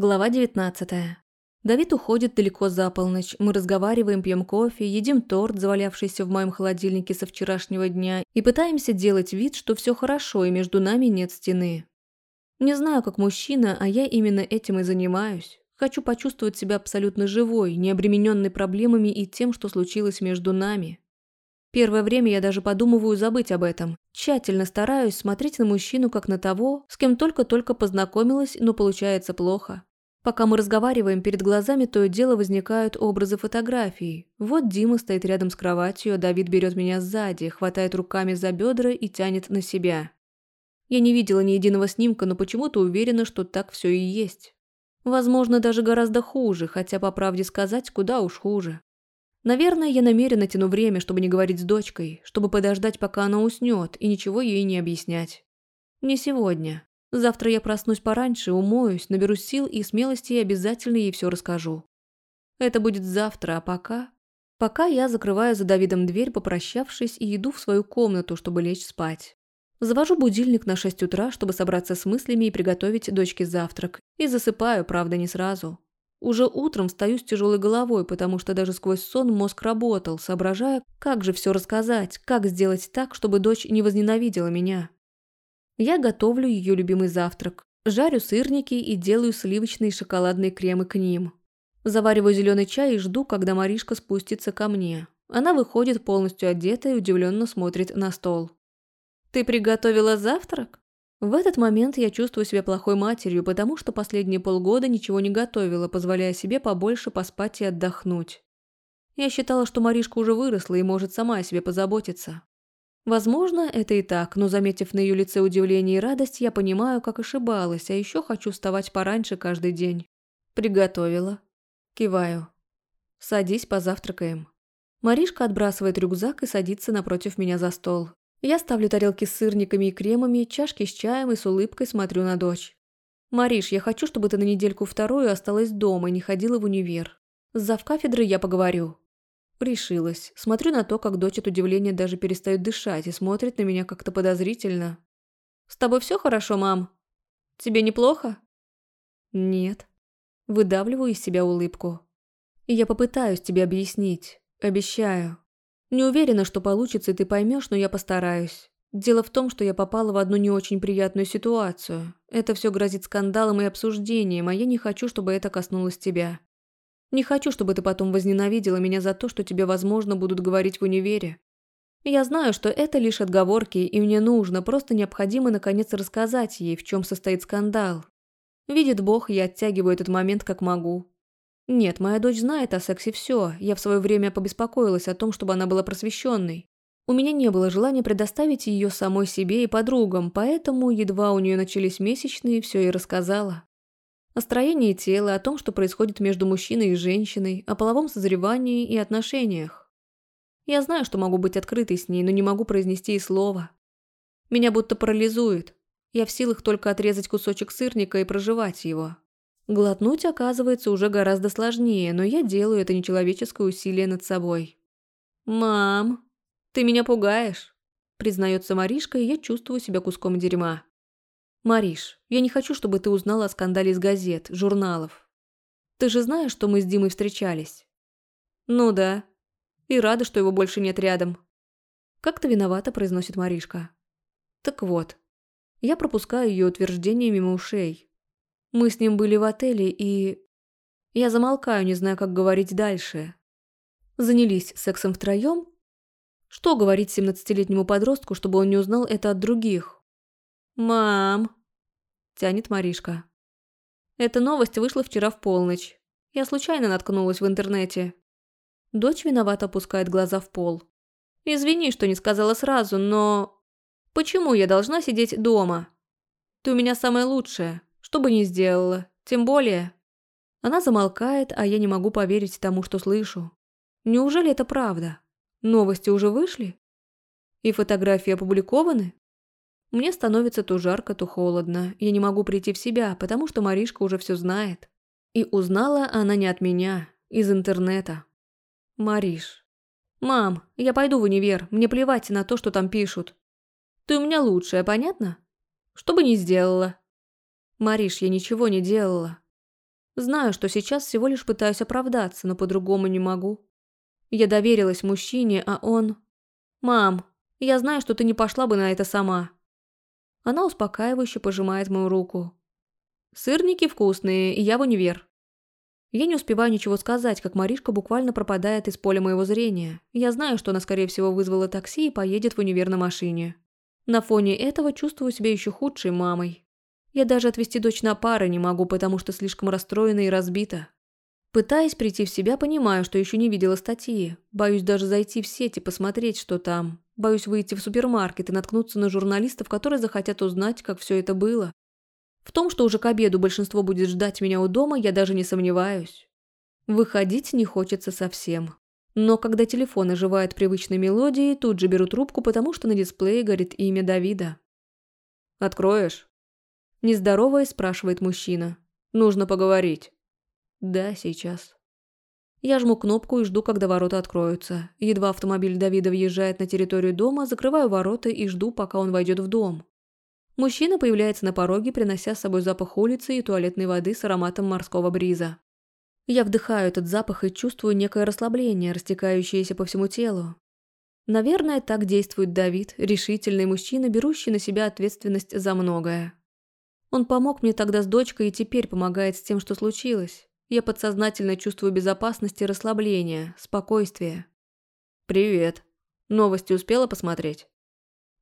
Глава 19. Давид уходит далеко за полночь. Мы разговариваем, пьем кофе, едим торт, завалявшийся в моем холодильнике со вчерашнего дня, и пытаемся делать вид, что все хорошо и между нами нет стены. Не знаю, как мужчина, а я именно этим и занимаюсь. Хочу почувствовать себя абсолютно живой, не обремененной проблемами и тем, что случилось между нами. Первое время я даже подумываю забыть об этом. Тщательно стараюсь смотреть на мужчину как на того, с кем только-только познакомилась, но получается плохо. Пока мы разговариваем, перед глазами то и дело возникают образы фотографий. Вот Дима стоит рядом с кроватью, а Давид берет меня сзади, хватает руками за бедра и тянет на себя. Я не видела ни единого снимка, но почему-то уверена, что так все и есть. Возможно, даже гораздо хуже, хотя, по правде сказать, куда уж хуже. Наверное, я намеренно тяну время, чтобы не говорить с дочкой, чтобы подождать, пока она уснет, и ничего ей не объяснять. Не сегодня. Завтра я проснусь пораньше, умоюсь, наберусь сил и смелости и обязательно ей все расскажу. Это будет завтра, а пока... Пока я закрываю за Давидом дверь, попрощавшись, и иду в свою комнату, чтобы лечь спать. Завожу будильник на 6 утра, чтобы собраться с мыслями и приготовить дочке завтрак. И засыпаю, правда, не сразу. Уже утром встаю с тяжелой головой, потому что даже сквозь сон мозг работал, соображая, как же все рассказать, как сделать так, чтобы дочь не возненавидела меня. Я готовлю ее любимый завтрак, жарю сырники и делаю сливочные и шоколадные кремы к ним. Завариваю зеленый чай и жду, когда Маришка спустится ко мне. Она выходит полностью одетая и удивленно смотрит на стол. «Ты приготовила завтрак?» В этот момент я чувствую себя плохой матерью, потому что последние полгода ничего не готовила, позволяя себе побольше поспать и отдохнуть. Я считала, что Маришка уже выросла и может сама о себе позаботиться. Возможно, это и так, но заметив на ее лице удивление и радость, я понимаю, как ошибалась, а еще хочу вставать пораньше каждый день. Приготовила. Киваю. Садись, позавтракаем. Маришка отбрасывает рюкзак и садится напротив меня за стол. Я ставлю тарелки с сырниками и кремами, чашки с чаем и с улыбкой смотрю на дочь. «Мариш, я хочу, чтобы ты на недельку-вторую осталась дома и не ходила в универ. С завкафедрой я поговорю. Решилась. Смотрю на то, как дочь от удивления даже перестает дышать и смотрит на меня как-то подозрительно. «С тобой все хорошо, мам? Тебе неплохо?» «Нет». Выдавливаю из себя улыбку. И я попытаюсь тебе объяснить. Обещаю. Не уверена, что получится, и ты поймешь, но я постараюсь. Дело в том, что я попала в одну не очень приятную ситуацию. Это все грозит скандалом и обсуждением, а я не хочу, чтобы это коснулось тебя. Не хочу, чтобы ты потом возненавидела меня за то, что тебе, возможно, будут говорить в универе. Я знаю, что это лишь отговорки, и мне нужно, просто необходимо наконец рассказать ей, в чем состоит скандал. Видит Бог, я оттягиваю этот момент как могу. Нет, моя дочь знает о сексе все. Я в свое время побеспокоилась о том, чтобы она была просвещенной. У меня не было желания предоставить ее самой себе и подругам, поэтому, едва у нее начались месячные, все и рассказала. О строении тела, о том, что происходит между мужчиной и женщиной, о половом созревании и отношениях. Я знаю, что могу быть открытой с ней, но не могу произнести и слова. Меня будто парализует. Я в силах только отрезать кусочек сырника и проживать его. Глотнуть, оказывается, уже гораздо сложнее, но я делаю это нечеловеческое усилие над собой. «Мам, ты меня пугаешь», – признается Маришка, и я чувствую себя куском дерьма. «Мариш, я не хочу, чтобы ты узнала о скандале из газет, журналов. Ты же знаешь, что мы с Димой встречались?» «Ну да. И рада, что его больше нет рядом». «Как-то виновата», – произносит Маришка. «Так вот. Я пропускаю ее утверждение мимо ушей. Мы с ним были в отеле, и... Я замолкаю, не знаю, как говорить дальше. Занялись сексом втроем? Что говорить семнадцатилетнему подростку, чтобы он не узнал это от других? «Мам!» – тянет Маришка. Эта новость вышла вчера в полночь. Я случайно наткнулась в интернете. Дочь виновато опускает глаза в пол. «Извини, что не сказала сразу, но... Почему я должна сидеть дома? Ты у меня самая лучшая, что бы ни сделала, тем более...» Она замолкает, а я не могу поверить тому, что слышу. Неужели это правда? Новости уже вышли? И фотографии опубликованы? Мне становится то жарко, то холодно. Я не могу прийти в себя, потому что Маришка уже все знает. И узнала она не от меня, из интернета. Мариш. «Мам, я пойду в универ, мне плевать на то, что там пишут. Ты у меня лучшая, понятно? Что бы ни сделала». «Мариш, я ничего не делала. Знаю, что сейчас всего лишь пытаюсь оправдаться, но по-другому не могу. Я доверилась мужчине, а он... «Мам, я знаю, что ты не пошла бы на это сама». Она успокаивающе пожимает мою руку. «Сырники вкусные, и я в универ». Я не успеваю ничего сказать, как Маришка буквально пропадает из поля моего зрения. Я знаю, что она, скорее всего, вызвала такси и поедет в универ на машине. На фоне этого чувствую себя еще худшей мамой. Я даже отвезти дочь на пары не могу, потому что слишком расстроена и разбита. Пытаясь прийти в себя, понимаю, что еще не видела статьи. Боюсь даже зайти в сеть и посмотреть, что там. Боюсь выйти в супермаркет и наткнуться на журналистов, которые захотят узнать, как все это было. В том, что уже к обеду большинство будет ждать меня у дома, я даже не сомневаюсь. Выходить не хочется совсем. Но когда телефон оживает привычной мелодией, тут же беру трубку, потому что на дисплее горит имя Давида. «Откроешь?» Нездоровая спрашивает мужчина. «Нужно поговорить». «Да, сейчас». Я жму кнопку и жду, когда ворота откроются. Едва автомобиль Давида въезжает на территорию дома, закрываю ворота и жду, пока он войдет в дом. Мужчина появляется на пороге, принося с собой запах улицы и туалетной воды с ароматом морского бриза. Я вдыхаю этот запах и чувствую некое расслабление, растекающееся по всему телу. Наверное, так действует Давид, решительный мужчина, берущий на себя ответственность за многое. Он помог мне тогда с дочкой и теперь помогает с тем, что случилось. Я подсознательно чувствую безопасность и расслабление, спокойствие. «Привет. Новости успела посмотреть?»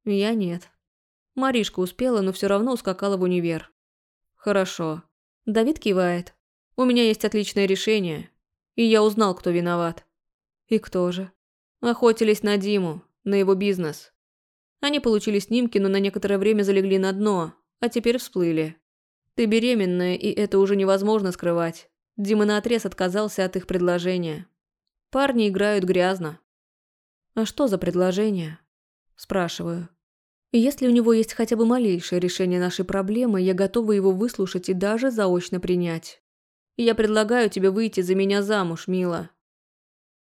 «Я нет», Маришка успела, но все равно ускакала в универ. Хорошо. Давид кивает. У меня есть отличное решение. И я узнал, кто виноват. И кто же? Охотились на Диму, на его бизнес. Они получили снимки, но на некоторое время залегли на дно, а теперь всплыли. Ты беременная, и это уже невозможно скрывать. Дима наотрез отказался от их предложения. Парни играют грязно. «А что за предложение?» Спрашиваю. Если у него есть хотя бы малейшее решение нашей проблемы, я готова его выслушать и даже заочно принять. Я предлагаю тебе выйти за меня замуж, мила.